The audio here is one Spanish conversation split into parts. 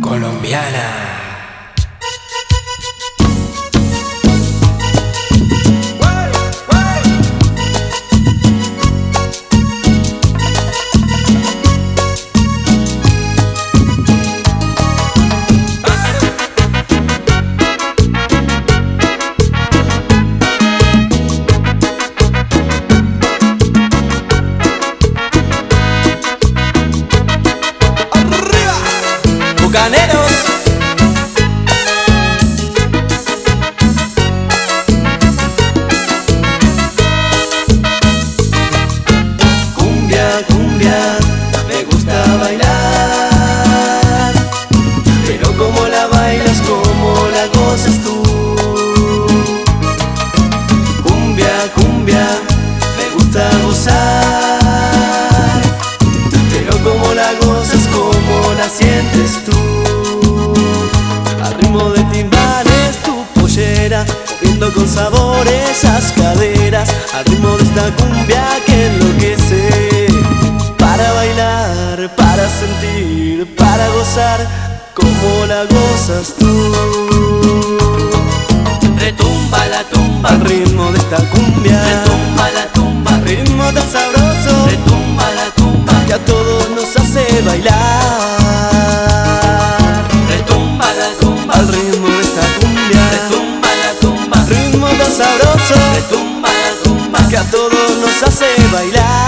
Colombiana. Bucaneros. Con sabor esas caderas Al ritmo de esta cumbia que enloquece. Para bailar, para sentir, para gozar Como la gozas tú a todos nos hace bailar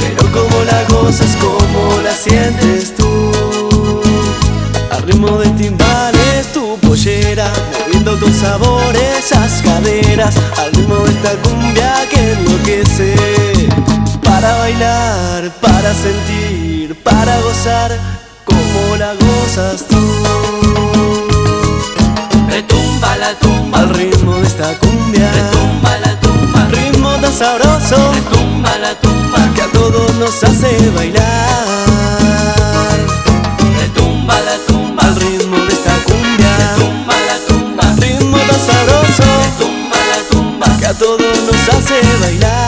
Pero como la gozas, como la sientes tú. Al ritmo de timbales, tu pollera Moviendo con sabor esas caderas. Al ritmo de esta cumbia que enloquece Para bailar, para sentir, para gozar Como la gozas tú. Retumba la tumba. Al ritmo de esta cumbia. Retumba nos hace bailar. Retumba la tumba al ritmo de esta cumbia. Retumba la tumba, ritmo tan sabroso. Retumba la tumba que a todos nos hace bailar.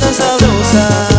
tan sabroso coração